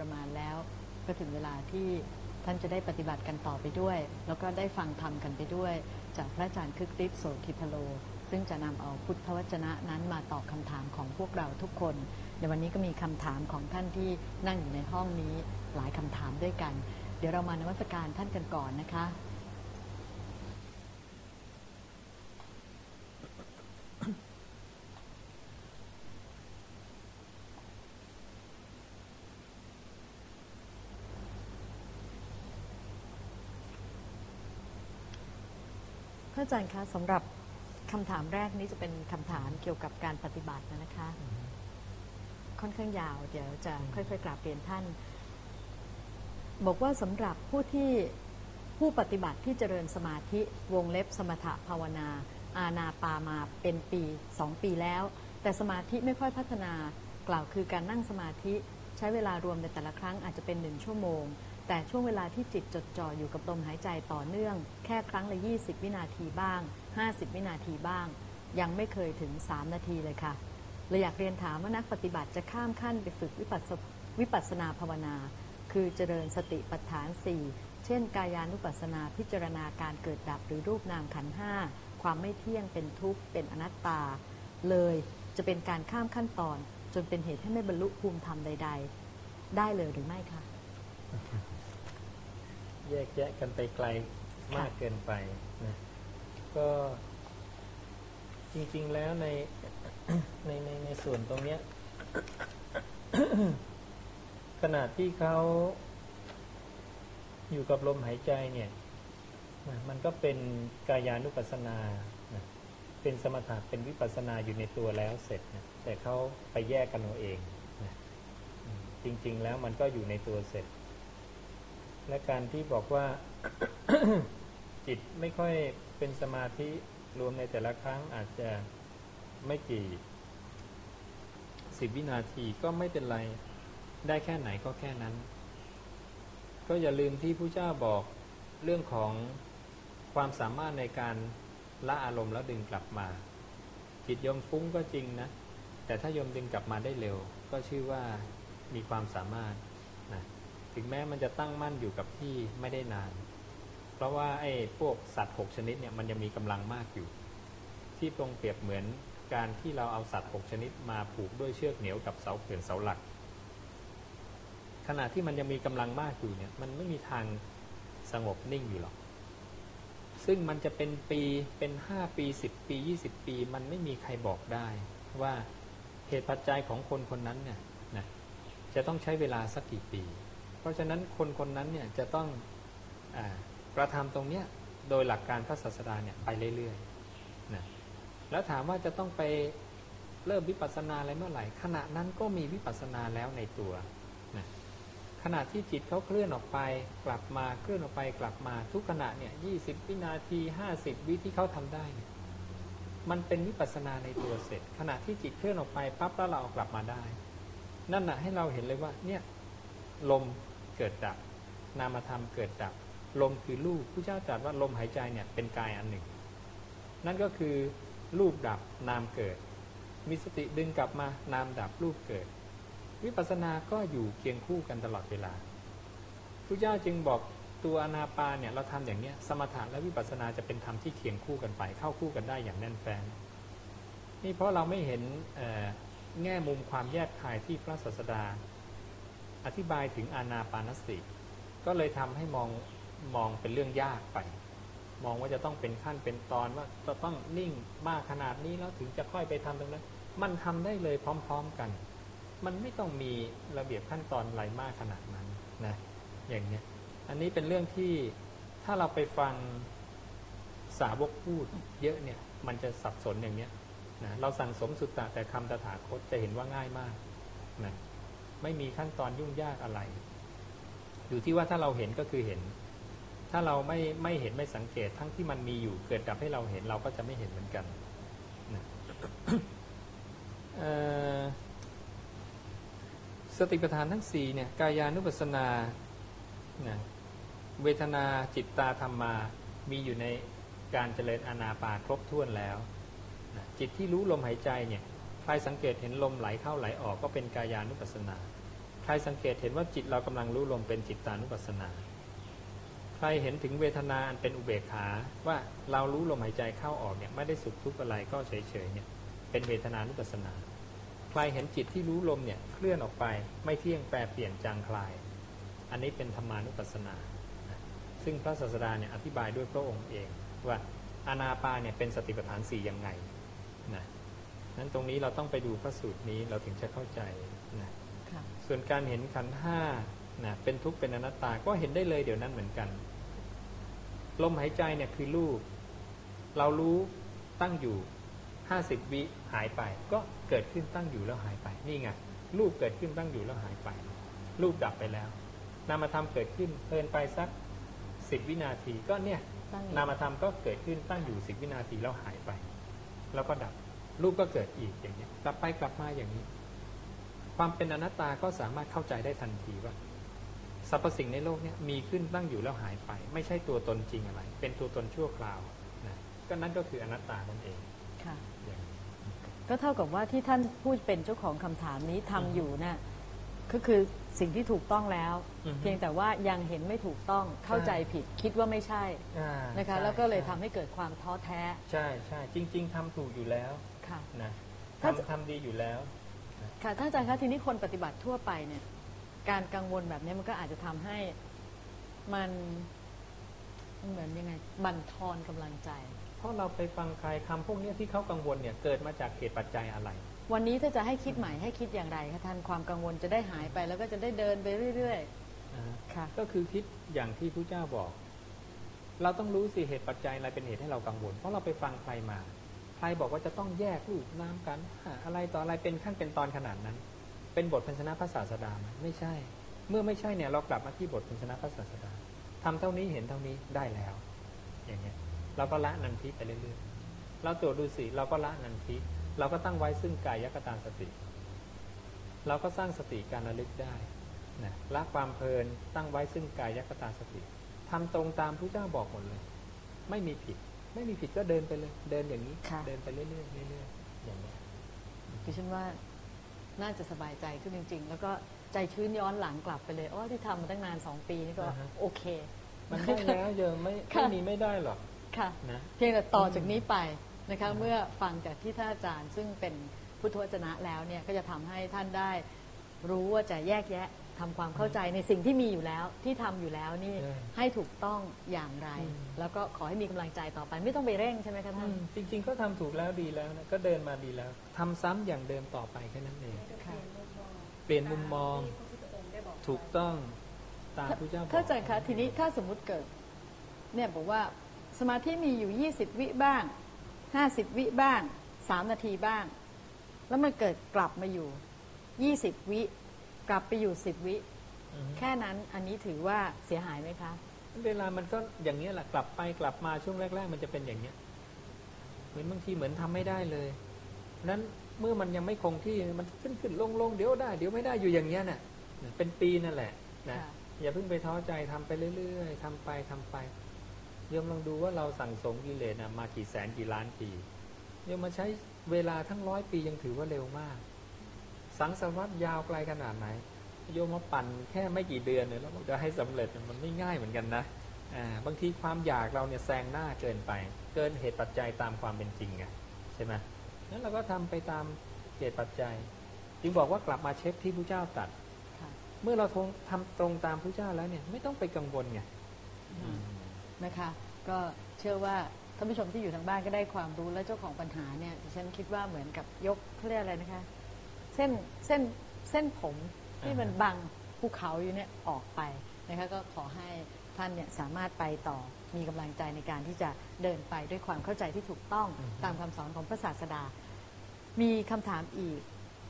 ประมาณแล้ว ก็ถึงเวลาที่ท่านจะได้ปฏิบัติกันต่อไปด้วย แล้วก็ได้ฟังธรรมกันไปด้วย จากพระอาจารย์คึกฤทธิ์โสธิพโล ซึ่งจะนำเอาพุทธวจนะนั้นมาตอบคำถามของพวกเราทุกคน ในวันนี้ก็มีคำถามของท่านที่นั่งอยู่ในห้องนี้หลายคำถามด้วยกัน เดี๋ยวเรามานมัสการท่านกันก่อนนะคะ อาจารย์คะสำหรับคำถามแรกนี้จะเป็นคำถามเกี่ยวกับการปฏิบัตินะคะ ค่อนข้างยาว เดี๋ยวจะค่อยๆกราบเรียนท่าน บอกว่าสำหรับผู้ที่ผู้ปฏิบัติที่เจริญสมาธิวงเล็บสมถะภาวนา อาณาปามาเป็นปีสองปีแล้ว แต่สมาธิไม่ค่อยพัฒนากล่าวคือการนั่งสมาธิใช้เวลารวมในแต่ละครั้งอาจจะเป็นหนึ่งชั่วโมง แต่ช่วงเวลาที่จิตจดจ่ออยู่กับลมหายใจต่อเนื่อง แค่ครั้งละ 20 วินาทีบ้าง 50 วินาทีบ้าง ยังไม่เคยถึง 3 นาทีเลยค่ะเลยอยากเรียนถามว่านักปฏิบัติจะข้ามขั้นไปฝึกวิปัสวิปัสนาภาวนา คือเจริญสติปัฏฐาน 4 เช่น กายานุปัสนาพิจารณาการเกิดดับหรือรูปนามขันห้าความไม่เที่ยงเป็นทุกข์เป็นอนัตตา เลยจะเป็นการข้ามขั้นตอน จนเป็นเหตุให้ไม่บรรลุภูมิธรรมใด ๆ ได้เลยหรือไม่คะ แยกแยะกันไปไกลมากเกินไปนะก็จริงๆแล้วในในในในส่วนตรงเนี้ยขณะที่เขาอยู่กับลมหายใจเนี่ยมันก็เป็นกายานุปัสสนา เป็นสมถะเป็นวิปัสสนาอยู่ในตัวแล้วเสร็จนะแต่เขาไปแยกกันเอาเองนะจริง ๆ แล้วมันก็อยู่ในตัวเสร็จ และการที่บอกว่า จิตไม่ค่อยเป็นสมาธิรวมในแต่ละครั้งอาจจะไม่กี่สิบวินาทีก็ไม่เป็นไร ได้แค่ไหนก็แค่นั้น ก็อย่าลืมที่ผู้เจ้าบอกเรื่องของความสามารถในการละอารมณ์แล้วดึงกลับมา จิตยมฟุ้งก็จริงนะ แต่ถ้ายมดึงกลับมาได้เร็ว ก็ชื่อว่ามีความสามารถ ถึงแม้มันจะตั้งมั่นอยู่กับที่ไม่ได้นาน เพราะว่าไอ้พวกสัตว์หกชนิดเนี่ยมันยังมีกำลังมากอยู่ ที่ตรงเปรียบเหมือนการที่เราเอาสัตว์หกชนิดมาผูกด้วยเชือกเหนียวกับเสาเขื่อนเสาหลัก ขณะที่มันยังมีกำลังมากอยู่เนี่ยมันไม่มีทางสงบนิ่งอยู่หรอก ซึ่งมันจะเป็นปีเป็นห้าปีสิบปียี่สิบปี มันไม่มีใครบอกได้ว่าเหตุปัจจัยของคนคนนั้นเนี่ยนะจะต้องใช้เวลาสักกี่ปี เพราะฉะนั้นคนคนนั้นเนี่ยจะต้องอกระทำตรงเนี้ยโดยหลักการพระศาสดาเนี่ยไปเรื่อยๆนะแล้วถามว่าจะต้องไปเริ่มวิปัสสนาอะไรเมื่อไหร่ขณะนั้นก็มีวิปัสสนาแล้วในตัวนะขณะที่จิตเขาเคลื่อนออกไปกลับมาเคลื่อนออกไปกลับมาทุกขณะเนี่ยยีวินาที50 วิที่เขาทำได้เนี่ยมันเป็นวิปัสสนาในตัวเสร็จ ขณะที่จิตเคลื่อนออกไปปั๊บแล้วเราเอากลับมาได้ นั่นนะให้เราเห็นเลยว่าเนี่ยลม เกิดดับ นามธรรมเกิดดับ ลมคือรูปผู้เจ้าตรัสว่าลมหายใจเนี่ยเป็นกายอันหนึ่ง นั่นก็คือรูปดับนามเกิด มีสติดึงกลับมานามดับรูปเกิด วิปัสสนาก็อยู่เคียงคู่กันตลอดเวลาผู้เจ้าจึงบอกตัวอนาปาเนี่ยเราทำอย่างเนี้ยสมถะและวิปัสสนาจะเป็นธรรมที่เคียงคู่กันไป เข้าคู่กันได้อย่างแน่นแฟ้นนี่เพราะเราไม่เห็นแง่มุมความแยกคายที่พระศาสดา อธิบายถึงอานาปานสติ ก็เลยทำให้มองมองเป็นเรื่องยากไป มองว่าจะต้องเป็นขั้นเป็นตอนว่าจะต้องนิ่งมากขนาดนี้แล้วถึงจะค่อยไปทำตรงนั้น มันทำได้เลยพร้อม ๆกัน มันไม่ต้องมีระเบียบขั้นตอนอะไรมากขนาดนั้นนะอย่างเนี้ยอันนี้เป็นเรื่องที่ถ้าเราไปฟังสาวกพูดเยอะเนี่ยมันจะสับสนอย่างเนี้ยนะเราสั่งสมสุตตะแต่คำตถาคตจะเห็นว่าง่ายมากนะ ไม่มีขั้นตอนยุ่งยากอะไร อยู่ที่ว่าถ้าเราเห็นก็คือเห็น ถ้าเราไม่ไม่เห็นไม่สังเกตทั้งที่มันมีอยู่เกิดดับให้เราเห็นเราก็จะไม่เห็นเหมือนกันนะสติปัฏฐานทั้งสี่เนี่ยกายานุปัสสนานะเวทนาจิตตาธรรมา มีอยู่ในการเจริญอานาปาครบถ้วนแล้วนะจิตที่รู้ลมหายใจเนี่ย รสังเกตเห็นลมไหลเข้าไหลออกก็เป็นกายานุปัสสนา ใครสังเกตเห็นว่าจิตเรากำลังรู้ลมเป็นจิตตานุปัสสนา ใครเห็นถึงเวทนาอันเป็นอุเบกขาว่าเรารู้ลมหายใจเข้าออกเนี่ยไม่ได้สุขทุกข์อะไรก็เฉยๆเนี่ยเป็นเวทนานุปัสสนา ใครเห็นจิตที่รู้ลมเนี่ยเคลื่อนออกไปไม่เที่ยงแปรเปลี่ยนจางคลาย อันนี้เป็นธรรมานุปัสสนา ซึ่งพระศาสดาเนี่ยอธิบายด้วยพระองค์เองว่าอานาปาเนี่ยเป็นสติปัฏฐานสี่ยังไง นั้นตรงนี้เราต้องไปดูพระสูตรนี้เราถึงจะเข้าใจนะค่ะส่วนการเห็นขันธ์ห้านะเป็นทุกข์เป็นอนัตตาก็เห็นได้เลยเดี๋ยวนั้นเหมือนกัน ลมหายใจเนี่ยคือรูป เรารู้ตั้งอยู่ห้าสิบวิหายไป ก็เกิดขึ้นตั้งอยู่แล้วหายไป นี่ไงรูปเกิดขึ้นตั้งอยู่แล้วหายไป รูปดับไปแล้ว นามธรรมเกิดขึ้นเพลินไปสักสิบวินาทีก็เนี่ยตั้งอยู่นามธรรมก็เกิดขึ้นตั้งอยู่สิบวินาทีแล้วหายไป แล้วก็ดับ รูปก็เกิดอีกอย่างนี้ยกลับไปกลับมาอย่างนี้ ความเป็นอนัตตาก็สามารถเข้าใจได้ทันทีว่าสรรพสิ่งในโลกเนี้มีขึ้นตั้งอยู่แล้วหายไป ไม่ใช่ตัวตนจริงอะไร เป็นตัวตนชั่วคราวนะก็นั่นก็คืออนัตตานั่นเองค่ะอย่างนี้ก็เท่ากับว่าที่ท่านผู้เป็นเจ้าของคำถามนี้ทำอยู่น่ะก็คือสิ่งที่ถูกต้องแล้วอือฮึเพียงแต่ว่ายังเห็นไม่ถูกต้องเข้าใจผิดคิดว่าไม่ใช่อ่านะคะใช่แล้วก็เลยใช่ทำให้เกิดความท้อแท้ ใช่ใช่จริง ๆทำถูกอยู่แล้ว ค่ะ นะถ้าจะทำทำดีอยู่แล้ว ค่ะท่านอาจารย์คะทีนี้คนปฏิบัติทั่วไปเนี่ย การกังวลแบบนี้มันก็อาจจะทำให้มันมันเหมือนยังไง บั่นทอนกำลังใจ เพราะเราไปฟังใครคำพวกเนี้ยที่เขากังวลเนี่ยเกิดมาจากเหตุปัจจัยอะไร วันนี้ถ้าจะให้คิดใหม่ให้คิดอย่างไรคะท่านความกังวลจะได้หายไป แล้วก็จะได้เดินไปเรื่อย นะฮะๆ ค่ะ ก็คือคิดอย่างที่พระเจ้าบอก เราต้องรู้สิเหตุปัจจัยอะไรเป็นเหตุให้เรากังวล เพราะเราไปฟังใครมา ใครบอกว่าจะต้องแยกรูปนามกัน อะไรต่ออะไรเป็นขั้นเป็นตอนขนาดนั้น เป็นบทพันชนะพระศาสดาไมไม่ใช่ เมื่อไม่ใช่เนี่ยเรากลับมาที่บทพันชนะพระศาสดาทำเท่านี้เห็นเท่านี้ได้แล้ว อย่างเงี้ยเราก็ละนันทิไปเรื่อยๆเราตรวจดูสิเราก็ละนันทิเราก็ตั้งไว้ซึ่งกายยกตาสติ เราก็สร้างสติการระลึกได้นะละความเพลินตั้งไว้ซึ่งกายยกตาสติทำตรงตามพระเจ้าบอกหมดเลย ไม่มีผิด ไม่มีผิดก็เดินไปเลย เดินอย่างนี้ค่ะเดินไปเรื่อยๆเรื่อยๆอย่างเงี้ยดิฉันว่าน่าจะสบายใจขึ้นจริง ๆ แล้วก็ใจชื้นย้อนหลังกลับไปเลยอ๋อที่ทำมาตั้งนานสองปีนี่ก็อ่าฮะโอเค มันได้แล้วเยอะไม่ค่ะไม่มีไม่ได้หรอกค่ะนะเพียงแต่ต่อจากนี้ไปนะคะอืมเมื่อฟังจากที่ท่านอาจารย์ ซึ่งเป็นพุทธวจนะแล้วเนี่ยก็จะทำให้ท่านได้รู้ว่าจะแยกแยะ ทำความเข้าใจในสิ่งที่มีอยู่แล้วที่ทำอยู่แล้วนี่ใช่ ให้ถูกต้องอย่างไรอืมแล้วก็ขอให้มีกำลังใจต่อไปไม่ต้องไปเร่งใช่ไหมคะท่าน จริงๆก็ทำถูกแล้วดีแล้วนะก็เดินมาดีแล้วทำซ้ำอย่างเดิมต่อไปแค่นั้นเองค่ะเปลี่ยนมุมมองถูกต้องตามพระเจ้าบอกถ้าอาจารย์คะทีนี้ถ้าสมมุติเกิด เนี่ยบอกว่าสมาธิมีอยู่ 20 วิบ้าง 50 วิบ้าง 3 นาทีบ้าง แล้วมันเกิดกลับมาอยู่ 20 วิ กลับไปอยู่10วิ อือฮึแค่นั้นอันนี้ถือว่าเสียหายไหมคะ เวลามันก็อย่างนี้ยแหละกลับไปกลับมาช่วงแรก ๆ มันจะเป็นอย่างเนี้ยเหมือนบางทีเหมือนทำไม่ได้เลยนั้นเมื่อมันยังไม่คงที่มันขึ้นขึ้นลงลงเดี๋ยวได้เดี๋ยวไม่ได้อยู่อย่างเงี้ยน่ะเป็นปีนั่นแหละนะค่ะ อย่าเพิ่งไปท้อใจทำไปเรื่อยๆทำไปทำไปโยมลองดูว่าเราสั่งสมกิเลสนะมากี่แสนกี่ล้านปีโยมมาใช้เวลาทั้งร้อยปียังถือว่าเร็วมาก สังสารวัตรยาวไกลขนาดไหน โยมมาปั่นแค่ไม่กี่เดือนเนี่ยแล้วบอกจะให้สำเร็จมันไม่ง่ายเหมือนกันนะอ่าบางทีความอยากเราเนี่ยแซงหน้าเกินไป เกินเหตุปัจจัยตามความเป็นจริงไงใช่ไหมนั้นเราก็ทำไปตามเหตุปัจจัย จึงบอกว่ากลับมาเช็คที่พระเจ้าตรัดค่ะเมื่อเราทงทำตรงตามพระเจ้าแล้วเนี่ยไม่ต้องไปกังวลไงอืมนะคะ ก็เชื่อว่าท่านผู้ชมที่อยู่ทางบ้านก็ได้ความรู้และเจ้าของปัญหาเนี่ยดิฉันคิดว่าเหมือนกับยกเขาเรียกอะไรนะคะเส้นเส้นเส้นผมที่มันบังภูเขาอยู่เนี่ยออกไปนะคะก็ขอให้ท่านเนี่ยสามารถไปต่อมีกำลังใจในการที่จะเดินไปด้วยความเข้าใจที่ถูกต้องอืมตามคำสอนของพระศาสดา มีคำถามอีก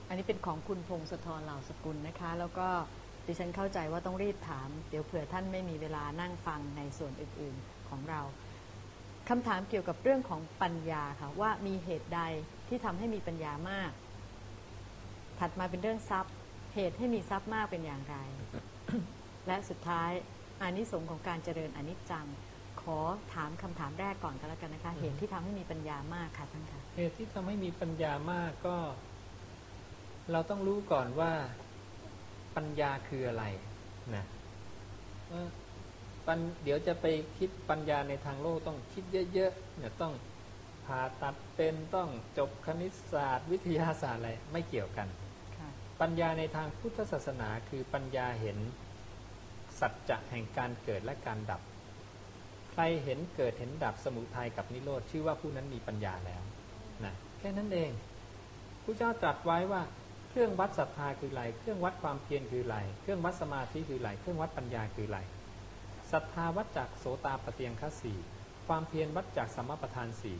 อันนี้เป็นของคุณพงศธรเหล่าสกุลนะคะ แล้วก็ดิฉันเข้าใจว่าต้องรีบถาม เดี๋ยวเผื่อท่านไม่มีเวลานั่งฟังในส่วนอื่นๆของเราคำถามเกี่ยวกับเรื่องของปัญญาค่ะว่ามีเหตุใดที่ทำให้มีปัญญามาก ถัดมาเป็นเรื่องทรัพย์ เหตุให้มีทรัพย์มากเป็นอย่างไร และสุดท้ายอานิสงส์ของการเจริญอนิจจัง ขอถามคำถามแรกก่อนกันแล้วกันนะคะ เหตุที่ทำให้มีปัญญามากค่ะท่านคะเหตุที่ทำให้มีปัญญามากก็ เราต้องรู้ก่อนว่าปัญญาคืออะไรนะเออปัญเดี๋ยวจะไปคิดปัญญาในทางโลกต้องคิดเยอะๆเนี่ยต้องผ่าตัดเป็นต้องจบคณิตศาสตร์ วิทยาศาสตร์อะไรไม่เกี่ยวกันค่ะ ปัญญาในทางพุทธศาสนาคือปัญญาเห็นสัจจะแห่งการเกิดและการดับ ใครเห็นเกิดเห็นดับสมุทัยกับนิโรธชื่อว่าผู้นั้นมีปัญญาแล้วนะแค่นั้นเองพระเจ้าตรัสไว้ว่าเครื่องวัดศรัทธาคืออะไร เครื่องวัดความเพียรคืออะไร เครื่องวัดสมาธิคืออะไร เครื่องวัดปัญญาคืออะไร ศรัทธาวัดจากโสตาปเตียงคสี่ความเพียรวัดจากสมมประธานสี่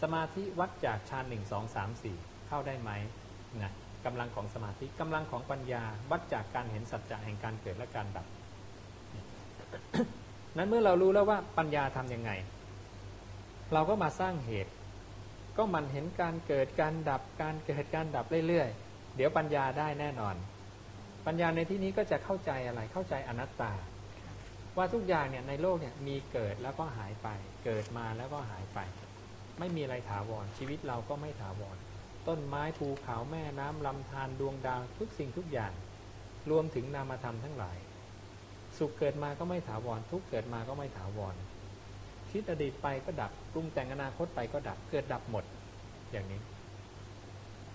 สมาธิวัดจากฌานหนึ่งสองสามสี่เข้าได้ไหมนะ กำลังของสมาธิกำลังของปัญญาวัดจากการเห็นสัจจะแห่งการเกิดและการดับ นั้นเมื่อเรารู้แล้วว่าปัญญาทำยังไง เราก็มาสร้างเหตุ ก็มันเห็นการเกิดการดับ การเกิดการดับเรื่อยๆ เดี๋ยวปัญญาได้แน่นอน ปัญญาในที่นี้ก็จะเข้าใจอะไรเข้าใจอนัตตา ว่าทุกอย่างเนี่ยในโลกเนี่ยมีเกิดแล้วก็หายไป เกิดมาแล้วก็หายไป ไม่มีอะไรถาวรชีวิตเราก็ไม่ถาวร ต้นไม้ภูเขาแม่น้ำลำธารดวงดาวทุกสิ่งทุกอย่าง รวมถึงนามธรรมทั้งหลาย สุขเกิดมาก็ไม่ถาวร ทุกเกิดมาก็ไม่ถาวรชีวิตอดีตไปก็ดับปรุงแต่งอนาคตไปก็ดับเกิดดับหมดอย่างนี้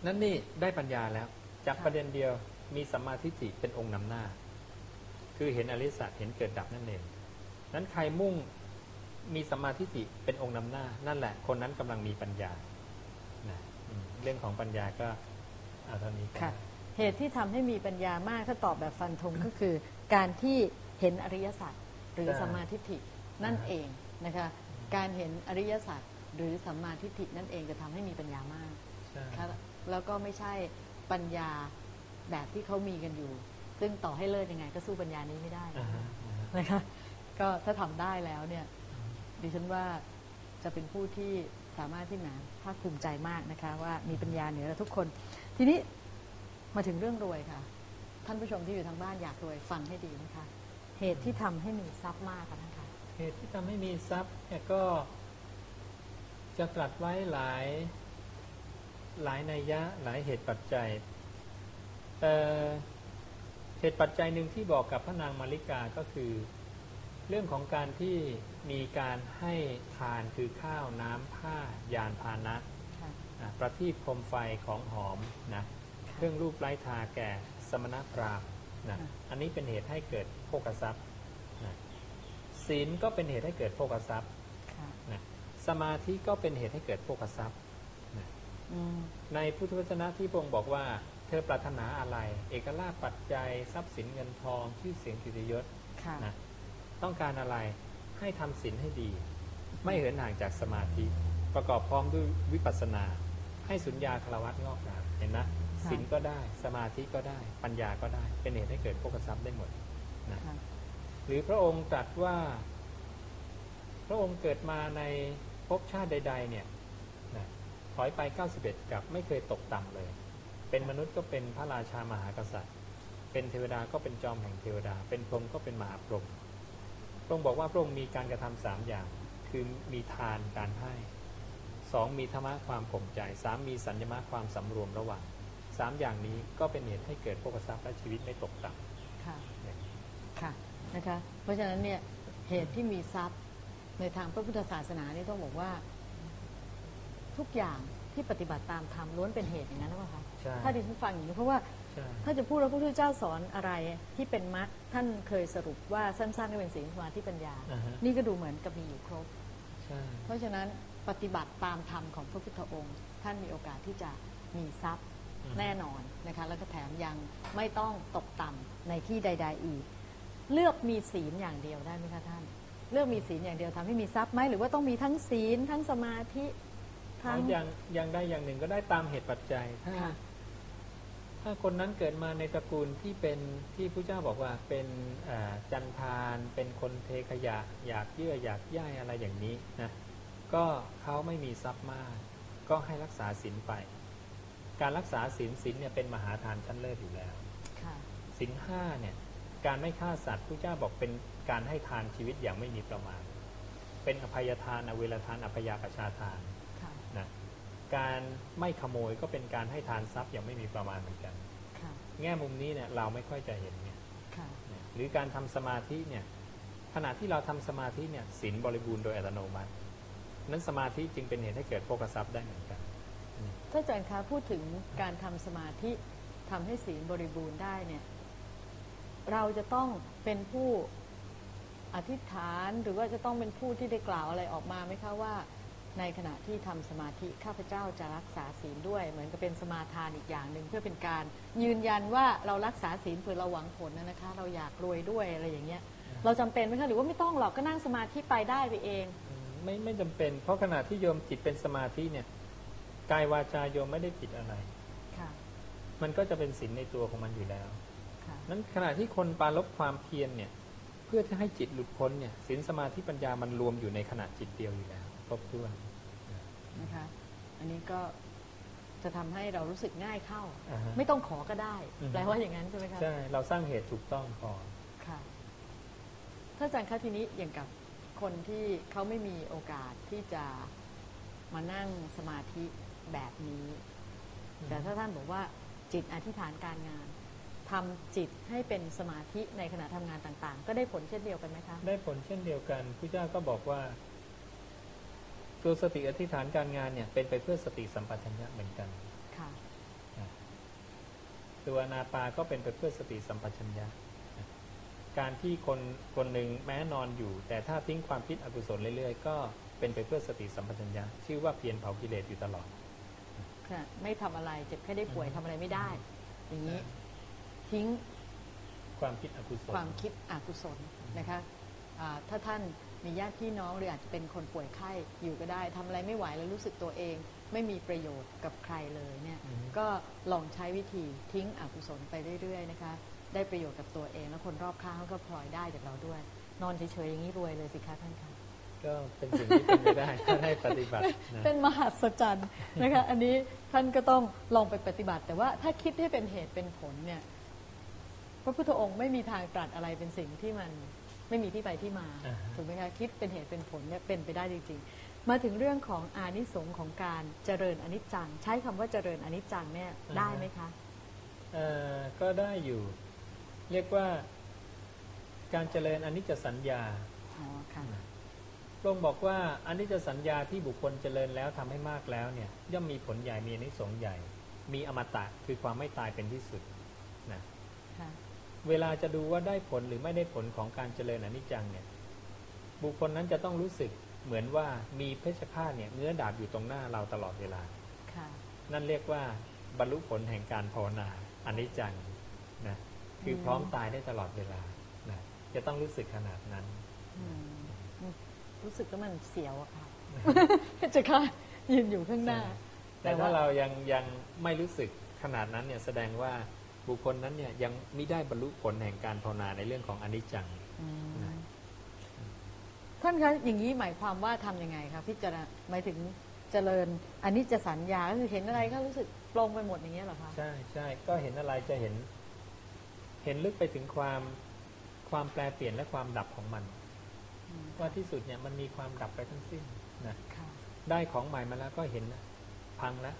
นั่นนี่ได้ปัญญาแล้ว จากประเด็นเดียวมีสัมมาทิฏฐิเป็นองค์นำหน้า คือเห็นอริสัจเห็นเกิดดับนั่นเองนั้นใครมุ่งมีสัมมาทิฏฐิเป็นองค์นำหน้า นั่นแหละ คนนั้นกำลังมีปัญญา เรื่องของปัญญาก็เอาเท่านี้ก่อนค่ะ เหตุที่ทำให้มีปัญญามากถ้าตอบแบบฟันธงก็คือ การที่เห็นอริยสัจหรือใช่สัมมาทิฏฐินั่นอ่าฮะเองนะคะการเห็นอริยสัจหรือสัมมาทิฏฐินั่นเองจะทำให้มีปัญญามากใช่ค่ะแล้วก็ไม่ใช่ปัญญาแบบที่เขามีกันอยู่ ซึ่งต่อให้เลิศยังไง ก็สู้ปัญญานี้ไม่ได้อ่าฮะอ่าฮะนะคะก็ถ้าทำได้แล้วเนี่ยดิฉันว่าจะเป็นผู้ที่ สามารถที่หนาภาคภูมิใจมากนะคะว่ามีปัญญาเหนือทุกคน ทีนี้มาถึงเรื่องรวยค่ะ ท่านผู้ชมที่อยู่ทางบ้านอยากรวยฟังให้ดีนะคะ เหตุที่ทำให้มีทรัพย์มากค่ะท่านคะเหตุที่ทำให้มีทรัพย์เนี่ยก็จะตรัสไว้หลายหลายนัยยะหลายเหตุปัจจัยเอ่อเหตุปัจจัยหนึ่งที่บอกกับพระนางมาริกาก็คือ เรื่องของการที่ มีการให้ทานคือข้าวน้ำผ้ายานพาหนะค่ะอะประทีปโคมไฟของหอมนะเครื่องรูปไร้ทาแก่สมณพราหมณ์นะอันนี้เป็นเหตุให้เกิดโภคทรัพย์นะศีลก็เป็นเหตุให้เกิดโภคทรัพย์ค่ะนะสมาธิก็เป็นเหตุให้เกิดโภคทรัพย์นะอืมในพุทธวจนะที่พระองค์บอกว่า เธอปรารถนาอะไร เอกราชปัจจัย ทรัพย์สินเงินทอง ชื่อเสียงกิตยศค่ะนะต้องการอะไร ให้ทำศีลให้ดี ไม่เหินห่างจากสมาธิ ประกอบพร้อมด้วยวิปัสสนา ให้สุญญาคารวัตงอกงามเห็นนะศีลก็ได้สมาธิก็ได้ ปัญญาก็ได้ เป็นเหตุให้เกิดโภคทรัพย์ได้หมดนะค่ะหรือพระองค์ตรัสว่า พระองค์เกิดมาในภพชาติใด ๆ เนี่ยนะถอยไป 91 กับไม่เคยตกต่ำเลย เป็นมนุษย์ก็เป็นพระราชามหากษัตริย์ เป็นเทวดาก็เป็นจอมแห่งเทวดา เป็นพรหมก็เป็นมหาพรหม พระองค์บอกว่าพระองค์มีการกระทำสามอย่าง คือมีทานการให้สองมีธรรมะความข่มใจสามมีสัญญมะความสำรวมระหว่างสามอย่างนี้ก็เป็นเหตุให้เกิดโภคทรัพย์และชีวิตไม่ตกต่ำค่ะอย่างนี้ค่ะนะคะเพราะฉะนั้นเนี่ยเหตุที่มีทรัพย์ในทางพระพุทธศาสนานี่ต้องบอกว่า ทุกอย่างที่ปฏิบัติตามธรรมล้วนเป็นเหตุอย่างนั้นหรือเปล่าคะใช่ถ้าดิฉันฟังอย่างนี้เพราะว่าใช่ ถ้าจะพูดแล้วพระพุทธเจ้าสอนอะไรที่เป็นมรรคท่านเคยสรุปว่าสั้นๆก็เป็นศีลสมาธิปัญญาอ่าฮะนี่ก็ดูเหมือนกับมีอยู่ครบใช่เพราะฉะนั้นปฏิบัติตามธรรมของพระพุทธองค์ ท่านมีโอกาสที่จะมีทรัพย์อืมแน่นอนนะคะแล้วก็แถมยังไม่ต้องตกต่ำในที่ใด ๆ อีก เลือกมีศีลอย่างเดียวได้ไหมคะท่าน เลือกมีศีลอย่างเดียวทำให้มีทรัพย์ไหมหรือว่าต้องมีทั้งศีลทั้งสมาธิทั้งเอาอย่างอย่างใดอย่างหนึ่งก็ได้ตามเหตุปัจจัยถ้าค่ะ ถ้าคนนั้นเกิดมาในตระกูลที่เป็นที่พระเจ้าบอกว่าเป็นอ่าจันทานเป็นคนเทขยะอยากเยื่ออยากย่ายอะไรอย่างนี้นะก็เขาไม่มีทรัพย์มาก ก็ให้รักษาศีลไป การรักษาศีลศีลเนี่ยเป็นมหาทานชั้นเลิศอยู่แล้วค่ะศีลห้าเนี่ยการไม่ฆ่าสัตว์พระเจ้าบอกเป็นการให้ทานชีวิตอย่างไม่มีประมาณ เป็นอภัยทานอเวรทานอภยากชาทานค่ะนะ การไม่ขโมยก็เป็นการให้ทานทรัพย์อย่างไม่มีประมาณเหมือนกันค่ะแง่มุมนี้เนี่ยเราไม่ค่อยจะเห็นเนี่ยค่ะนะหรือการทำสมาธิเนี่ยขณะที่เราทำสมาธิเนี่ยศีลบริบูรณ์โดยอัตโนมัติ นั้นสมาธิจึงเป็นเหตุให้เกิดโภคทรัพย์ได้เหมือนกันท่านอาจารย์คะพูดถึงการทำสมาธิทำให้ศีลบริบูรณ์ได้เนี่ยเราจะต้องเป็นผู้อธิษฐานหรือว่าจะต้องเป็นผู้ที่ได้กล่าวอะไรออกมาไหมคะว่า ในขณะที่ทำสมาธิข้าพเจ้าจะรักษาศีลด้วย เหมือนกับเป็นสมาทานอีกอย่างหนึ่งเพื่อเป็นการ ยืนยันว่าเรารักษาศีลเพื่อเราหวังผลนะนะคะ เราอยากรวยด้วยอะไรอย่างเงี้ย เราจำเป็นไหมคะหรือว่าไม่ต้องหรอกก็นั่งสมาธิไปได้ไปเองอืมไม่ไม่จำเป็น เพราะขณะที่โยมจิตเป็นสมาธิเนี่ยกายวาจาโยมไม่ได้ผิดอะไรค่ะมันก็จะเป็นศีลในตัวของมันอยู่แล้วค่ะนั้นขณะที่คนปรารบความเพียรเนี่ย เพื่อจะให้จิตหลุดพ้นเนี่ยศีลสมาธิปัญญามันรวมอยู่ในขณะจิตเดียวอยู่แล้วครบถ้วน นะคะ อันนี้ก็จะทำให้เรารู้สึกง่ายเข้าอ่าฮะไม่ต้องขอก็ได้อือฮึแปลว่าอย่างนั้นใช่ไหมคะใช่ เราสร้างเหตุถูกต้องก่อนค่ะถ้าอาจารย์คะทีนี้อย่างกับคนที่เขาไม่มีโอกาสที่จะมานั่งสมาธิแบบนี้ แต่ถ้าท่านบอกว่าจิตอธิษฐานการงานทำจิตให้เป็นสมาธิในขณะทำงานต่างๆ ก็ได้ผลเช่นเดียวกันไหมคะ ได้ผลเช่นเดียวกันพระเจ้าก็บอกว่า ตัวสติอธิษฐานการงานเนี่ยเป็นไปเพื่อสติสัมปชัญญะเหมือนกันค่ะตัวอนาปาก็เป็นไปเพื่อสติสัมปชัญญะ การที่คนคนหนึ่งแม้นอนอยู่ แต่ถ้าทิ้งความคิดอกุศลเรื่อยๆ ก็เป็นไปเพื่อสติสัมปชัญญะ ชื่อว่าเพียรเผากิเลสอยู่ตลอดค่ะไม่ทำอะไรเจ็บแค่ได้ป่วยอืมทำอะไรไม่ได้ อย่างนี้ทิ้งความคิดอกุศลความคิดอกุศลนะคะอ่าถ้าท่าน มีญาติพี่น้องหรืออาจจะเป็นคนป่วยไข้อยู่ก็ได้ทำอะไรไม่ไหวแล้วรู้สึกตัวเอง ไม่มีประโยชน์กับใครเลยเนี่ยอืมก็ลองใช้วิธีทิ้งอกุศลไปเรื่อยๆนะคะได้ประโยชน์กับตัวเอง แล้วคนรอบข้างเขาก็พลอยได้จากเราด้วย นอนเฉยๆอย่างนี้รวยเลยสิคะท่านคะก็เป็นสิ่งที่เป็นไปได้ถ้าได้ปฏิบัตินะเป็นมหัศจรรย์นะคะอันนี้ท่านก็ต้องลองไปปฏิบัติ แต่ว่าถ้าคิดให้เป็นเหตุเป็นผลเนี่ยพระพุทธองค์ไม่มีทางตรัสอะไรเป็นสิ่งที่มัน ไม่มีที่ไปที่มาอ่าฮะ ถูกไหมคะคิดเป็นเหตุเป็นผลเนี่ยเป็นไปได้จริงๆ มาถึงเรื่องของอานิสงส์ของการเจริญอนิจจัง ใช้คำว่าเจริญอนิจจังเนี่ยได้ไหมคะ เอ่อก็ได้อยู่ เรียกว่าการเจริญอนิจจสัญญาอ๋อค่ะ พระองค์บอกว่าอนิจจสัญญาที่บุคคลเจริญแล้วทำให้มากแล้วเนี่ยย่อมมีผลใหญ่มีอนิสงส์ใหญ่ มีอมตะคือความไม่ตายเป็นที่สุดนะค่ะ เวลาจะดูว่าได้ผลหรือไม่ได้ผลของการเจริญอนิจจังเนี่ย บุคคลนั้นจะต้องรู้สึกเหมือนว่ามีเพชฌฆาตเนี่ยเนื้อดาบอยู่ตรงหน้าเราตลอดเวลาค่ะนั่นเรียกว่าบรรลุผลแห่งการภาวนาอนิจจังนะคือพร้อมตายได้ตลอดเวลานะจะต้องรู้สึกขนาดนั้นอืมรู้สึกว่ามันเสียวอะค่ะจะค่ะยืนอยู่ข้างหน้า แต่ถ้าเรายังยังไม่รู้สึกขนาดนั้นเนี่ยแสดงว่า บุคคลนั้นเนี่ยยังไม่ได้บรรลุผลแห่งการภาวนาในเรื่องของอนิจจังอืมนะท่านคะอย่างนี้หมายความว่าทำยังไงคะพิจารณาหมายถึงเจริญอันนี้จะสัญญาก็คือเห็นอะไรก็รู้สึกปลงไปหมดอย่างเงี้ยเหรอคะใช่ใช่ก็เห็นอะไรจะเห็น เห็นลึกไปถึงความความแปลเปลี่ยนและความดับของมันอืมว่าที่สุดเนี่ยมันมีความดับไปทั้งสิ้นนะค่ะได้ของใหม่มาแล้วก็เห็นนะพังแล้ว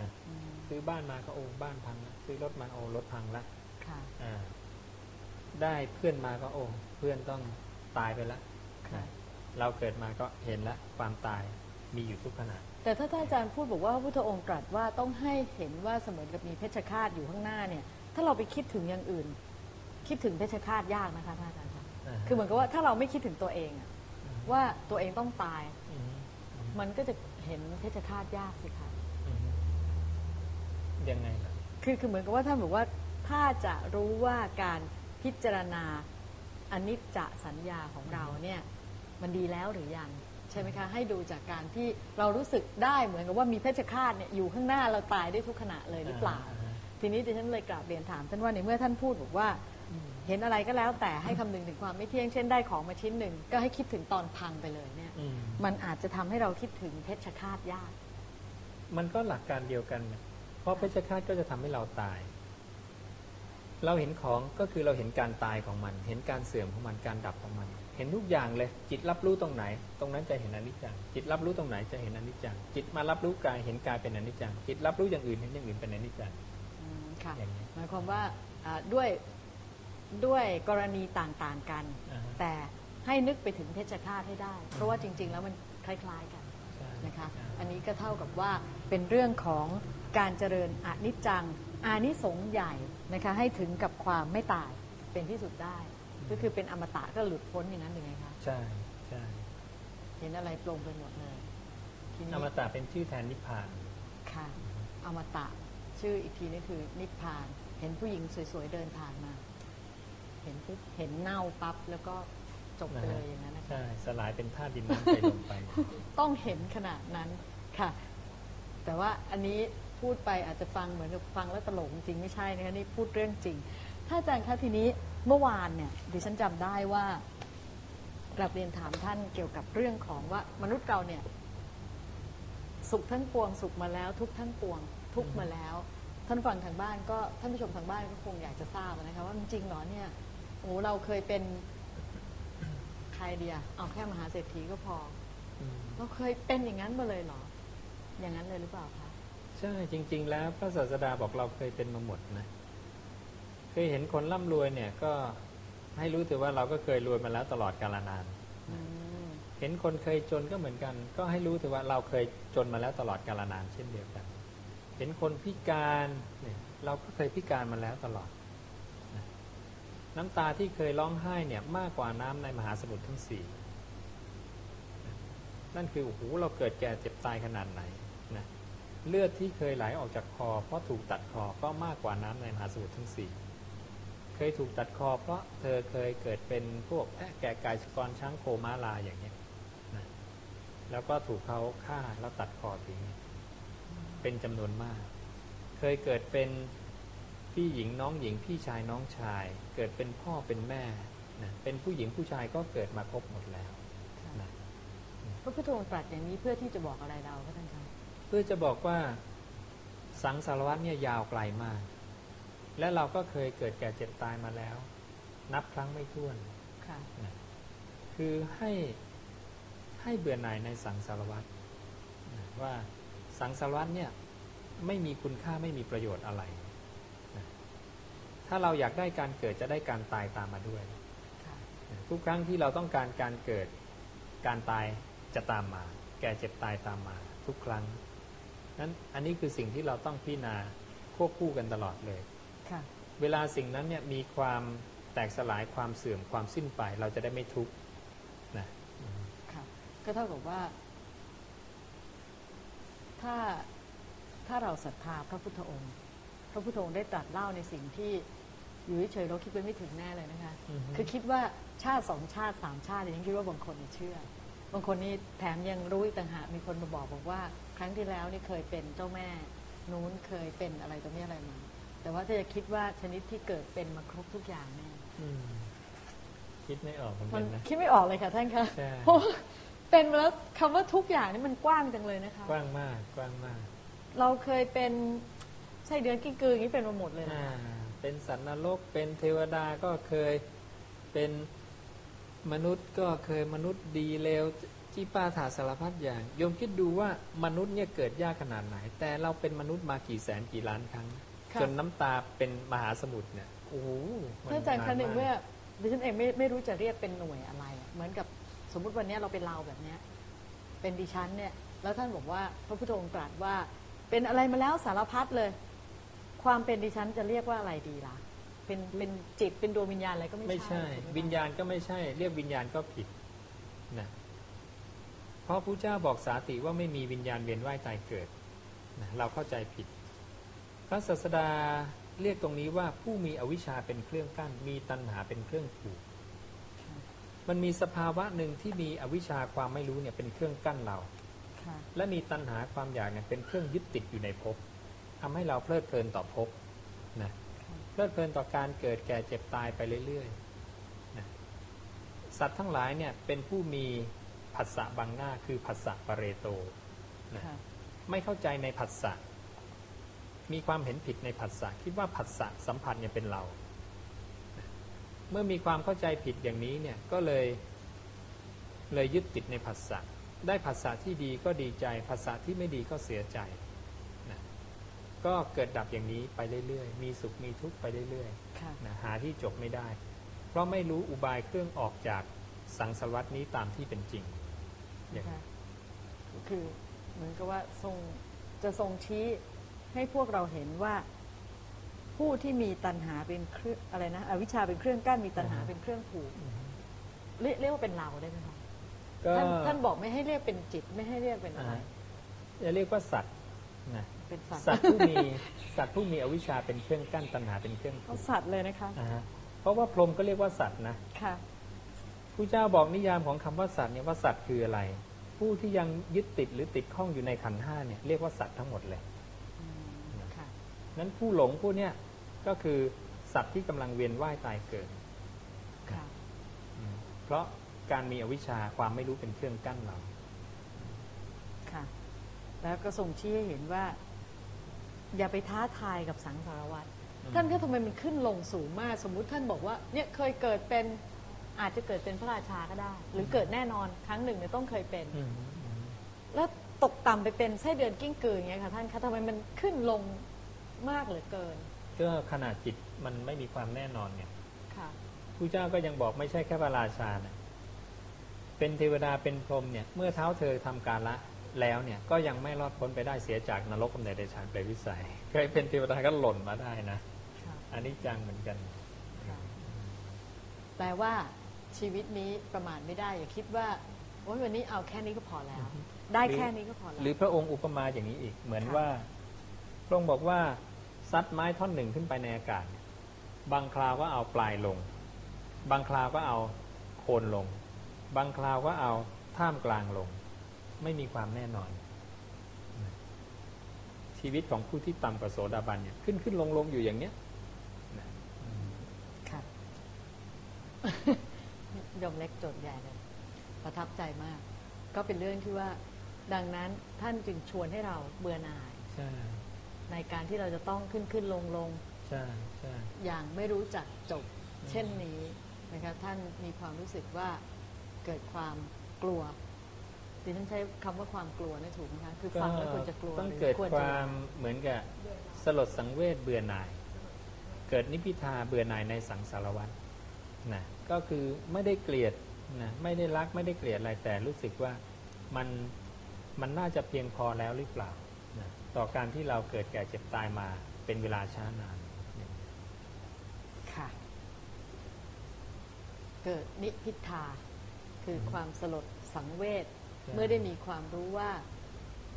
นะอืมซื้อบ้านมาก็โอ้บ้านพังแล้วซื้อรถมาโอ้รถพังแล้วค่ะอ่า ได้เพื่อนมาก็โอ้เพื่อนต้องตายไปแล้วค่ะเราเกิดมาก็เห็นแล้วความตายมีอยู่ทุกขณะแต่ถ้าท่านอาจารย์พูดบอกว่าพระพุทธองค์ตรัสว่าต้องให้เห็นว่าเสมือนกับมีเพชฌฆาตอยู่ข้างหน้าเนี่ย ถ้าเราไปคิดถึงอย่างอื่น คิดถึงเพชฌฆาตยากนะคะท่านอาจารย์คะอ่าฮะคือเหมือนกับว่าถ้าเราไม่คิดถึงตัวเองอะว่าตัวเองต้องตายอืมอืมมันก็จะเห็นเพชฌฆาตยากสิคะอืม ยังไงล่ะคือคือเหมือนกับว่าท่านบอกว่าถ้าจะรู้ว่าการพิจารณาอนิจจสัญญาของเราเนี่ยมันดีแล้วหรือยังใช่ไหมคะให้ดูจากการที่เรารู้สึกได้เหมือนกับว่ามีเพชฌฆาตเนี่ยอยู่ข้างหน้าเราตายได้ทุกขณะเลยหรือเปล่าอ่าฮะทีนี้ดิฉันเลยกราบเรียนถามท่านว่าในเมื่อท่านพูดบอกว่าเห็นอะไรก็แล้วแต่ให้คำนึงถึงความไม่เที่ยงเช่นได้ของมาชิ้นหนึ่ง ก็ให้คิดถึงตอนพังไปเลยเนี่ยอืมมันอาจจะทำให้เราคิดถึงเพชฌฆาตยาก มันก็หลักการเดียวกันนะ เพราะเพชฌฆาตก็จะทำให้เราตาย เราเห็นของก็คือเราเห็นการตายของมัน เห็นการเสื่อมของมันการดับของมัน เห็นทุกอย่างเลย จิตรับรู้ตรงไหน ตรงนั้นจะเห็นอนิจจัง จิตรับรู้ตรงไหนจะเห็นอนิจจัง จิตมารับรู้กายเห็นกายเป็นอนิจจัง จิตรับรู้อย่างอื่นเห็นอย่างอื่นเป็นอนิจจังอืมค่ะอย่างนี้หมายความว่าอ่าด้วยด้วยกรณีต่างๆกันอ่าฮะแต่ให้นึกไปถึงเพชฌฆาตให้ได้ เพราะว่าจริง ๆ แล้วมันคล้าย ๆกันใช่นะคะใช่อันนี้ก็เท่ากับว่าเป็นเรื่องของ การเจริญอนิจจัง อานิสงส์ใหญ่นะคะให้ถึงกับความไม่ตายเป็นที่สุดได้ ก็คือเป็นอมตะก็หลุดพ้นอย่างนั้นหรือไงคะใช่ใช่เห็นอะไรปรงไปหมดเลยทีนี้อมตะเป็นชื่อแทนนิพพานค่ะอมตะชื่ออีกทีนี่คือนิพพาน เห็นผู้หญิงสวยๆเดินผ่านมา เห็นปุ๊บเห็นเน่าปั๊บแล้วก็จบไปเลยอย่างนั้นนะคะใช่สลายเป็นธาตุดินน้ำไฟลมไป ต้องเห็นขนาดนั้นค่ะ แต่ว่าอันนี้ พูดไปอาจจะฟังเหมือนกับฟังแล้วตลกจริงไม่ใช่นะคะนี่พูดเรื่องจริง ถ้าอาจารย์คะทีนี้เมื่อวานเนี่ยดิฉันจำได้ว่ากลับเรียนถามท่านเกี่ยวกับเรื่องของว่ามนุษย์เราเนี่ย สุขทั้งปวง สุขมาแล้ว ทุกข์ทั้งปวง ทุกข์มาแล้ว ท่านฟังทางบ้านก็ท่านผู้ชมทางบ้านก็คงอยากจะทราบนะคะว่ามันจริงหรอเนี่ยโอ้เราเคยเป็นใครเดียเอาแค่มหาเศรษฐีก็พอเราเคยเป็นอย่างนั้นมาเลยเหรอ อย่างนั้นเลยหรือเปล่าคะ ใช่จริง ๆ แล้วพระศาสดาบอกเราเคยเป็นมาหมดนะเคยเห็นคนร่ำรวยเนี่ยก็ให้รู้ถือว่าเราก็เคยรวยมาแล้วตลอดกาลนานเห็นคนเคยจนก็เหมือนกัน ก็ให้รู้ถือว่าเราเคยจนมาแล้วตลอดกาลนานเช่นเดียวกัน เห็นคนพิการเนี่ยเราก็เคยพิการมาแล้วตลอด น้ำตาที่เคยร้องไห้เนี่ยมากกว่าน้ำในมหาสมุทรทั้งสี่นั่นคือโอ้โหเราเกิดแก่เจ็บตายขนาดไหน เลือดที่เคยไหลออกจากคอ เพราะถูกตัดคอก็มากกว่าน้ำในมหาสมุทรทั้งสี่เคยถูกตัดคอ เพราะเธอเคยเกิดเป็นพวกแพะแกะไก่สกรช้างโคม้าลาอย่างเงี้ยนะแล้วก็ถูกเขาฆ่าแล้วตัดคอทิ้งเป็นจำนวนมาก เคยเกิดเป็นพี่หญิงน้องหญิงพี่ชายน้องชาย เกิดเป็นพ่อเป็นแม่นะเป็นผู้หญิงผู้ชายก็เกิดมาครบหมดแล้วนะพระพุทธองค์ตรัสอย่างนี้เพื่อที่จะบอกอะไรเราคะท่านคะ พื่อจะบอกว่าสังสารวัตเนี่ยยาวไกลมาก และเราก็เคยเกิดแก่เจ็บตายมาแล้ว นับครั้งไม่ถ้วนค่ะนะคือให้ให้เบื่อหน่ายในสังสารวัตรนะว่าสังสารวัตรเนี่ยไม่มีคุณค่าไม่มีประโยชน์อะไรนะถ้าเราอยากได้การเกิดจะได้การตายตามมาด้วยค่ะนะทุกครั้งที่เราต้องการการเกิดการตายจะตามมา แก่เจ็บตายตามมา ทุกครั้ง นั้นอันนี้คือสิ่งที่เราต้องพิจารณาควบคู่กันตลอดเลยค่ะเวลาสิ่งนั้นเนี่ยมีความแตกสลายความเสื่อมความสิ้นไป เราจะได้ไม่ทุกข์นะค่ะก็เท่ากับว่า ถ้าถ้าเราศรัทธาพระพุทธองค์ พระพุทธองค์ได้ตรัสเล่าในสิ่งที่อยู่เฉยๆเราคิดไปไม่ถึงแน่เลยนะคะอือฮึคือคิดว่าชาติสองชาติสามชาติยังคิดว่าบางคนเชื่อ บางคนนี่แถมยังรู้อีกต่างหากมีคนมาบอกบอกว่าครั้งที่แล้วนี่เคยเป็นเจ้าแม่นู้นเคยเป็นอะไรตัวนี้อะไรมา แต่ว่าถ้าจะคิดว่าชนิดที่เกิดเป็นมาครบทุกอย่างเนี่ยอืมคิดไม่ออกเหมือนมักันนนะคิดไม่ออกเลยค่ะท่านคะใช่เพราะว่าเป็นมาแล้วคำว่าทุกอย่างนี่มันกว้างจังเลยนะคะ กว้างมากกว้างมาก เราเคยเป็นไส้เดือนกิ้งกืออย่างนี้เป็นมาหมดเลยนะอ่าเป็นสัตว์นรกเป็นเทวดาก็เคยเป็นมนุษย์ก็เคยมนุษย์ดีเลว จีปาถาสารพัดอย่างโยมคิดดูว่ามนุษย์เนี่ยเกิดยากขนาดไหน แต่เราเป็นมนุษย์มากี่แสนกี่ล้านครั้ง ค่ะ จนน้ำตาเป็นมหาสมุทรเนี่ยโอ้โหมันท่านอาจารย์คะในมกเมื่อดิฉันเองไม่ไม่รู้จะเรียกเป็นหน่วยอะไรอะเหมือนกับสมมุติวันนี้เราเป็นเราแบบเนี้ยเป็นดิฉันเนี่ย แล้วท่านบอกว่าพระพุทธองค์ตรัสว่าเป็นอะไรมาแล้วสารพัดเลย ความเป็นดิฉันจะเรียกว่าอะไรดีล่ะ เป็นเป็นจิตเป็นดวงวิญญาณอะไรก็ไม่ไม่ใช่ใช่ถูกไหมคะวิญญาณก็ไม่ใช่ เรียกวิญญาณก็ผิดนะ เพราะพระเจ้าบอกสาติว่าไม่มีวิญญาณเวียนว่ายตายเกิดนะเราเข้าใจผิด พระศาสดาเรียกตรงนี้ว่าผู้มีอวิชชาเป็นเครื่องกั้น มีตัณหาเป็นเครื่องผูก มันมีสภาวะหนึ่งที่มีอวิชชาความไม่รู้เนี่ยเป็นเครื่องกั้นเราค่ะและมีตัณหาความอยากเนี่ยเป็นเครื่องยึดติดอยู่ในภพทำให้เราเพลิดเพลินต่อภพนะเพลิดเพลินต่อการเกิดแก่เจ็บตายไปเรื่อยๆนะสัตว์ทั้งหลายเนี่ยเป็นผู้มี ผัสสะบังหน้าคือผัสสะปะเรโตนะค่ะไม่เข้าใจในผัสสะมีความเห็นผิดในผัสสะคิดว่าผัสสะสัมผัสเนี่ยเป็นเรานะเมื่อมีความเข้าใจผิดอย่างนี้เนี่ยก็เลยเลยยึดติดในผัสสะได้ผัสสะที่ดีก็ดีใจผัสสะที่ไม่ดีก็เสียใจนะก็เกิดดับอย่างนี้ไปเรื่อยๆ มีสุขมีทุกข์ไปเรื่อยค่ะๆนะหาที่จบไม่ได้ เพราะไม่รู้อุบายเครื่องออกจาก สังสารวัตนี้ตามที่เป็นจริงอย่างนะคะคือเหมือนกับว่าทรงจะทรงชี้ให้พวกเราเห็นว่าผู้ที่มีตัณหาเป็นเครื่องอะไรนะอวิชชาเป็นเครื่องกั้นมีตัณหาอ่าฮะเป็นเครื่องผูกเรียกเรียกว่าเป็นเราได้ไหมคะก็ท่านท่านบอกไม่ให้เรียกเป็นจิตไม่ให้เรียกเป็นอะไรอ่าจะเรียกว่าสัตว์นะเป็นสัตว์สัตว์ผู้มีสัตว์ผู้มีอวิชชาเป็นเครื่องกั้นตัณหาเป็นเครื่องผูเอากสัตว์เลยนะคะอ่าฮะเพราะว่าพรหมก็เรียกว่าสัตว์นะค่ะ ผู้เจ้าบอกนิยามของคำว่าสัตว์เนี่ยว่าสัตว์คืออะไร ผู้ที่ยังยึดติดหรือติดข้องอยู่ในขันธ์ห้าเนี่ยเรียกว่าสัตว์ทั้งหมดเลยอืมค่ะนั้นผู้หลงผู้เนี่ยก็คือสัตว์ที่กำลังเวียนว่ายตายเกิดค่ะอืมเพราะการมีอวิชชาความไม่รู้เป็นเครื่องกั้นเรา ค่ะ แล้วก็ทรงชี้ให้เห็นว่า อย่าไปท้าทายกับสังสารวัตรอืมท่านก็ทำไมมันขึ้นลงสูงมาก สมมุติท่านบอกว่า เนี่ยเคยเกิดเป็น อาจจะเกิดเป็นพระราชาก็ได้ หรือเกิดแน่นอนครั้งหนึ่งเนี่ยต้องเคยเป็น อืมอืมแล้วตกต่ำไปเป็นไส้เดือนกิ้งกืออย่างเงี้ยค่ะท่านคะทำไมมันขึ้นลงมากเหลือเกินก็ขนาดจิตมันไม่มีความแน่นอนเนี่ยค่ะ ผู้เจ้าก็ยังบอกไม่ใช่แค่พระราชานะเป็นเทวดาเป็นพรหมเนี่ยเมื่อเท้าเธอทำการละแล้วเนี่ยก็ยังไม่รอดพ้นไปได้เสียจากนรกกำเนิดเดชานเปรตวิสัยเคยเป็นเทวดาก็หล่นมาได้นะค่ะอันนี้จังเหมือนกัน ค่ะ แปลว่า ชีวิตนี้ประมาทไม่ได้ อย่าคิดว่าโอ้ยวันนี้เอาแค่นี้ก็พอแล้ว ได้แค่นี้ก็พอแล้วหรือพระองค์อุปมาอย่างนี้อีก เหมือนค่ะว่า พระองค์บอกว่าซัดไม้ท่อนหนึ่งขึ้นไปในอากาศ บางคราวก็เอาปลายลง บางคราวก็เอาโคนลง บางคราวก็เอาท่ามกลางลง ไม่มีความแน่นอน ชีวิตของผู้ที่ต่ำกว่าโสดาบันเนี่ยขึ้นขึ้นลงลงอยู่อย่างเนี้ยนะค่ะ ยมเล็กโจทย์ใหญ่เลยประทับใจมาก ก็เป็นเรื่องที่ว่า ดังนั้นท่านจึงชวนให้เราเบื่อหน่าย ใช่ ในการที่เราจะต้องขึ้นขึ้นลงลงใช่ใช่อย่างไม่รู้จักจบ เช่นนี้นะคะท่านมีความรู้สึกว่าเกิดความกลัวดิฉันใช้คำว่าความกลัวนี่ถูกไหมคะคือฟังแล้วควรจะกลัวต้องหรือเกิดควรคจะวามเหมือนกับสลดสังเวชเบื่อหน่าย เกิดนิพพิทาเบื่อหน่ายในสังสารวัฏนะ ก็คือไม่ได้เกลียดนะไม่ได้รักไม่ได้เกลียดอะไรแต่รู้สึกว่ามันมันน่าจะเพียงพอแล้วหรือเปล่านะต่อการที่เราเกิดแก่เจ็บตายมาเป็นเวลาช้านานค่ะเกิดนิพพิทาคือความสลดสังเวชใช่เมื่อได้มีความรู้ว่า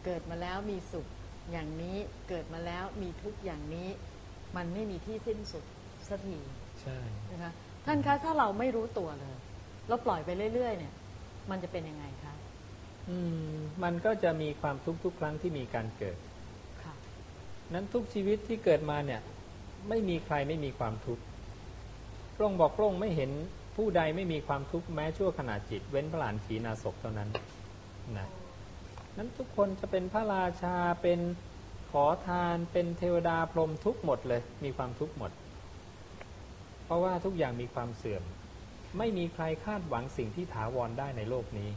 เกิดมาแล้วมีสุขอย่างนี้เกิดมาแล้วมีทุกข์อย่างนี้ มันไม่มีที่สิ้นสุดสักทีใช่นะคะ ท่านคะถ้าเราไม่รู้ตัวเลย เราปล่อยไปเรื่อย ๆ เนี่ย มันจะเป็นยังไงคะอืมมันก็จะมีความทุกข์ทุกครั้งที่มีการเกิดค่ะนั้นทุกชีวิตที่เกิดมาเนี่ย ไม่มีใครไม่มีความทุกข์พระองค์บอกพระองค์ไม่เห็นผู้ใดไม่มีความทุกข์แม้ชั่วขณะจิต เว้นพระหลานขีณาศพเท่านั้นนะนั้นทุกคนจะเป็นพระราชาเป็นขอทานเป็นเทวดาพรหมทุกหมดเลย มีความทุกข์หมด เพราะว่าทุกอย่างมีความเสื่อม ไม่มีใครคาดหวังสิ่งที่ถาวรได้ในโลกนี้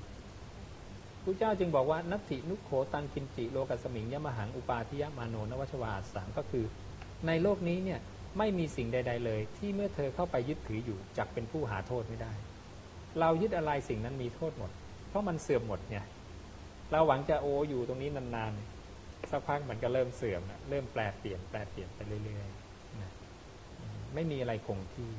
พระเจ้าจึงบอกว่านัตถินุโขตังกินจิโลกัสมิงยมหังอุปาทิยมาโนนวัชวาสังก็คือ ในโลกนี้เนี่ยไม่มีสิ่งใด ๆ เลย ที่เมื่อเธอเข้าไปยึดถืออยู่จักเป็นผู้หาโทษไม่ได้ เรายึดอะไรสิ่งนั้นมีโทษหมด เพราะมันเสื่อมหมดเนี่ยเราหวังจะโออยู่ตรงนี้นานๆสักพักมันก็เริ่มเสื่อมนะเริ่มแปลเปลี่ยนแปลเปลี่ยนไปเรื่อยๆ ไม่มีอะไรคงที่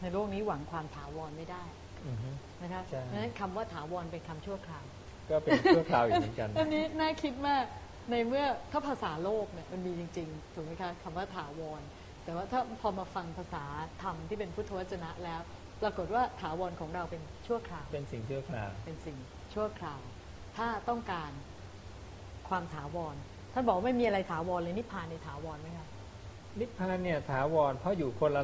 ในโลกนี้หวังความถาวรไม่ได้อือฮึ นะคะใช่ เพราะฉะนั้นคำว่าถาวรเป็นคำชั่วคราว ก็เป็นชั่วคราวอยู่เหมือนกัน อันนี้น่าคิดมากในเมื่อถ้าภาษาโลกเนี่ยมันมีจริงๆถูกไหมคะคำว่าถาวร แต่ว่าถ้าพอมาฟังภาษาธรรมที่เป็นพุทธวจนะแล้ว ปรากฏว่าถาวรของเราเป็นชั่วคราว เป็นสิ่งชั่วคราว เป็นสิ่งชั่วคราว ถ้าต้องการความถาวร ท่านบอกว่าไม่มีอะไรถาวรเลยนิพพานในถาวรไหมคะ นิพพานเนี่ยถาวรเพราะอยู่คนละ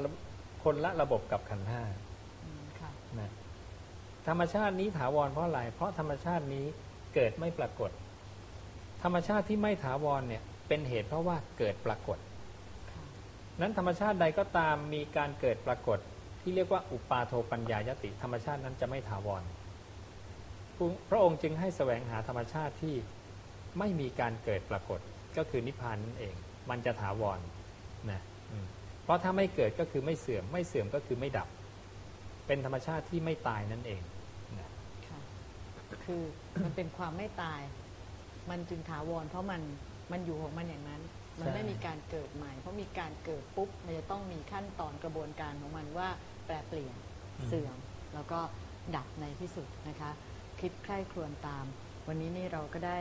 คนละระบบกับขันธ์ห้าอืมค่ะนะธรรมชาตินี้ถาวรเพราะอะไร เพราะธรรมชาตินี้เกิดไม่ปรากฏ ธรรมชาติที่ไม่ถาวรเนี่ยเป็นเหตุเพราะว่าเกิดปรากฏค่ะนั้นธรรมชาติใดก็ตามมีการเกิดปรากฏ ที่เรียกว่าอุปาโทปัญญายติ ธรรมชาตินั้นจะไม่ถาวร พระพระองค์จึงให้แสวงหาธรรมชาติที่ไม่มีการเกิดปรากฏ ก็คือนิพพานนั่นเอง มันจะถาวรนะอืม เพราะถ้าไม่เกิดก็คือไม่เสื่อม ไม่เสื่อมก็คือไม่ดับ เป็นธรรมชาติที่ไม่ตายนั่นเองนะค่ะคือมันเป็นความไม่ตาย มันจึงถาวร เพราะมันมันอยู่ของมันอย่างนั้น มันไม่มีการเกิดใหม่ เพราะมีการเกิดปุ๊บ มันจะต้องมีขั้นตอนกระบวนการของมันว่าแปรเปลี่ยนเสื่อม แล้วก็ดับในที่สุดนะคะ คิดใคร่ครวญตาม วันนี้นี่เราก็ได้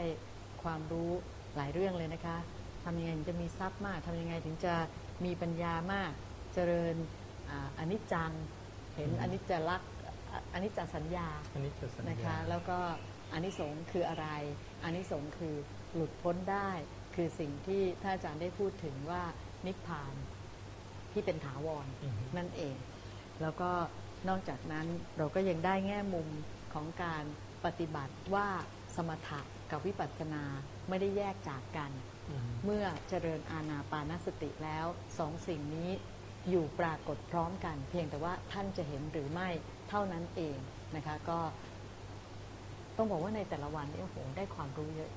ความรู้หลายเรื่องเลยนะคะทำยังไงถึงจะมีทรัพย์มากทำยังไงถึงจะ มีปัญญามาก เจริญอาอนิจจัง เห็นอนิจจลักษณ์อะอนิจจสัญญาอันนี้จะสัญนะญาคะแล้วก็อานิสงส์คืออะไรอานิสงส์คือหลุดพ้นได้ คือสิ่งที่ท่านอาจารย์ได้พูดถึงว่านิพพานที่เป็นถาวรอือฮึนั่นเอง แล้วก็นอกจากนั้นเราก็ยังได้แง่มุมของการปฏิบัติว่าสมถะกับวิปัสสนาไม่ได้แยกจากกันอืม เมื่อเจริญอาณาปานสติแล้วสองสิ่งนี้อยู่ปรากฏพร้อมกัน เพียงแต่ว่าท่านจะเห็นหรือไม่เท่านั้นเองนะคะก็ ต้องบอกว่าในแต่ละวันนี่โอ้โหได้ความรู้เยอะ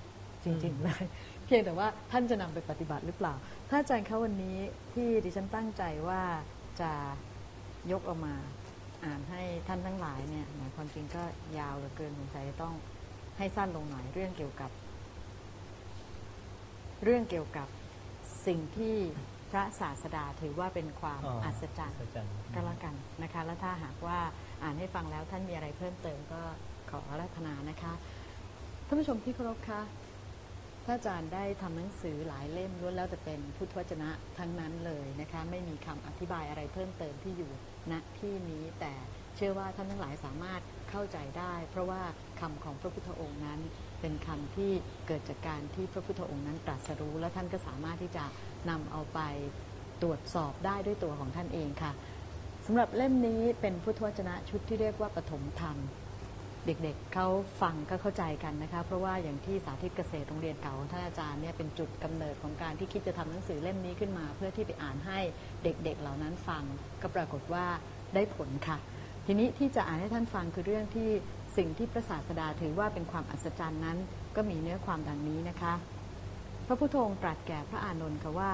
จริงๆเลยเพียงแต่ว่าท่านจะนำไปปฏิบัติหรือเปล่าถ้าอาจารย์คะวันนี้ที่ดิฉันตั้งใจว่าจะยกออกมาอ่านให้ท่านทั้งหลายเนี่ยหมายความจริงก็ยาวเหลือเกินสงสัยต้องให้สั้นลงหน่อยเรื่องเกี่ยวกับ เรื่องเกี่ยวกับสิ่งที่พระศาสดาถือว่าเป็นความอ๋ออัอัศจรรย์อาจารย์ ก็แล้วกันนะคะ แล้วถ้าหากว่าอ่านให้ฟังแล้วท่านมีอะไรเพิ่มเติมก็ขออาราธนานะคะท่านผู้ชมที่เคารพคะพระอาจารย์ได้ทำหนังสือหลายเล่มล้วนแล้วแต่เป็นพุทธวจนะทั้งนั้นเลยนะคะ ไม่มีคำอธิบายอะไรเพิ่มเติมที่อยู่ณที่นี้แต่เชื่อว่าท่านทั้งหลายสามารถเข้าใจได้ เพราะว่าคำของพระพุทธองค์นั้น เป็นคำที่เกิดจากการที่พระพุทธองค์นั้นตรัสรู้ และท่านก็สามารถที่จะนำเอาไปตรวจสอบได้ด้วยตัวของท่านเองค่ะสำหรับเล่มนี้เป็นพุทธวจนะชุดที่เรียกว่าปฐมธรรม เด็กๆเขาฟังก็เข้าใจกันนะคะเพราะว่าอย่างที่สาธิตเกษตรโรงเรียนเก่าของท่านอาจารย์เนี่ยเป็นจุดกำเนิดของการที่คิดจะทำหนังสือเล่มนี้ขึ้นมา เพื่อที่ไปอ่านให้เด็กๆเหล่านั้นฟังก็ปรากฏว่าได้ผลค่ะ ทีนี้ที่จะอ่านให้ท่านฟังคือเรื่องที่ สิ่งที่พระศาสดาถือว่าเป็นความอัศจรรย์นั้น ก็มีเนื้อความดังนี้นะคะ พระพุทธองค์ตรัสแก่พระอานนท์ค่ะว่า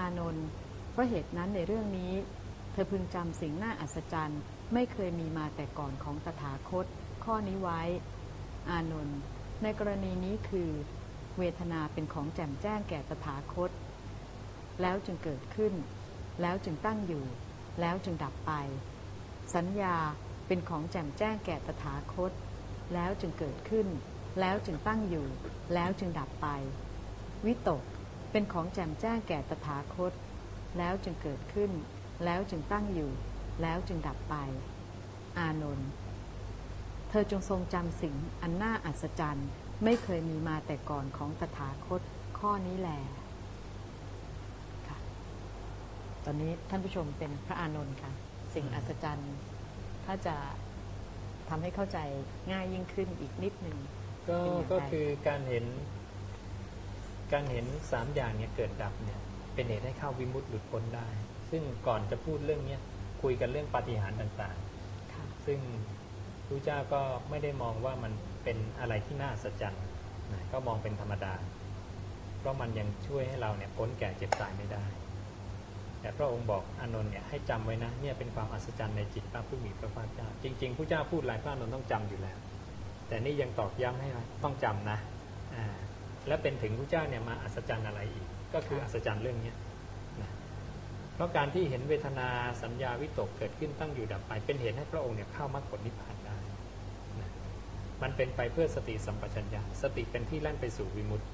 อานนท์เพราะเหตุนั้นในเรื่องนี้ เธอพึงจำสิ่งน่าอัศจรรย์ไม่เคยมีมาแต่ก่อนของตถาคต ข้อนี้ไว้ อานนท์ในกรณีนี้คือ เวทนาเป็นของแจ่มแจ้งแก่ตถาคต แล้วจึงเกิดขึ้น แล้วจึงตั้งอยู่ แล้วจึงดับไป สัญญา เป็นของแจ่มแจ้งแก่ตถาคต แล้วจึงเกิดขึ้น แล้วจึงตั้งอยู่ แล้วจึงดับไป วิตกเป็นของแจ่มแจ้งแก่ตถาคต แล้วจึงเกิดขึ้น แล้วจึงตั้งอยู่ แล้วจึงดับไป อานนท์เธอจงทรงจำสิ่งอันน่าอัศจรรย์ไม่เคยมีมาแต่ก่อนของตถาคตข้อนี้แลค่ะตอนนี้ท่านผู้ชมเป็นพระอานนท์ค่ะ สิ่งอัศจรรย์ ถ้าจะทำให้เข้าใจง่ายยิ่งขึ้นอีกนิดหนึ่งก็เป็นอย่างไรก็คือการเห็น การเห็นสามอย่างเนี่ยเกิดดับเนี่ยเป็นเหตุให้เข้าวิมุตติหลุดพ้นได้ ซึ่งก่อนจะพูดเรื่องเนี้ยคุยกันเรื่องปาฏิหาริย์ต่างค่ะๆซึ่งพระเจ้าก็ไม่ได้มองว่ามันเป็นอะไรที่น่าสัจจรรย์นะก็มองเป็นธรรมดา เพราะมันยังช่วยให้เราเนี่ยพ้นแก่เจ็บตายไม่ได้ แต่พระองค์บอกอานนท์เนี่ยให้จำไว้นะเนี่ยเป็นความอัศจรรย์ในจิตพระผู้มีพระภาคเจ้า จริงๆพระเจ้าพูดหลายพระอานนท์ต้องจำอยู่แล้ว แต่นี่ยังตอกย้ำให้ต้องจำนะอ่าและเป็นถึงพระเจ้าเนี่ยมาอัศจรรย์อะไรอีก ก็คืออัศจรรย์เรื่องนี้นะเพราะการที่เห็นเวทนาสัญญาวิตกเกิดขึ้นตั้งอยู่ดับไป เป็นเหตุให้พระองค์เนี่ยเข้ามรรคผลนิพพานได้นะมันเป็นไปเพื่อสติสัมปชัญญะสติเป็นที่แล่นไปสู่วิมุตติ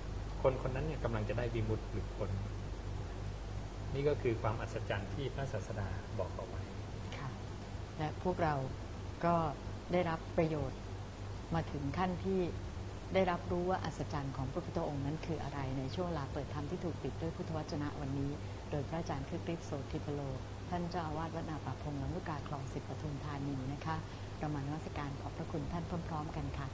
คนคนนั้นเนี่ยกำลังจะได้วิมุตติหลุดพ้น นี่ก็คือความอัศจรรย์ที่พระศาสดาบอกเอาไว้ค่ะ และพวกเราก็ได้รับประโยชน์มาถึงขั้นที่ได้รับรู้ว่าอัศจรรย์ของพระพุทธองค์นั้นคืออะไรในช่วงเวลาเปิดธรรมที่ถูกปิดด้วยพุทธวจนะวันนี้ โดยพระอาจารย์คึกฤทธิ์โสติปโล ท่านเจ้าอาวาสวัดนาป่าพงลำลูกกาคลองสิบปทุมธานีนะคะเรามานมัสการขอบพระคุณท่านพร้อมๆกันค่ะ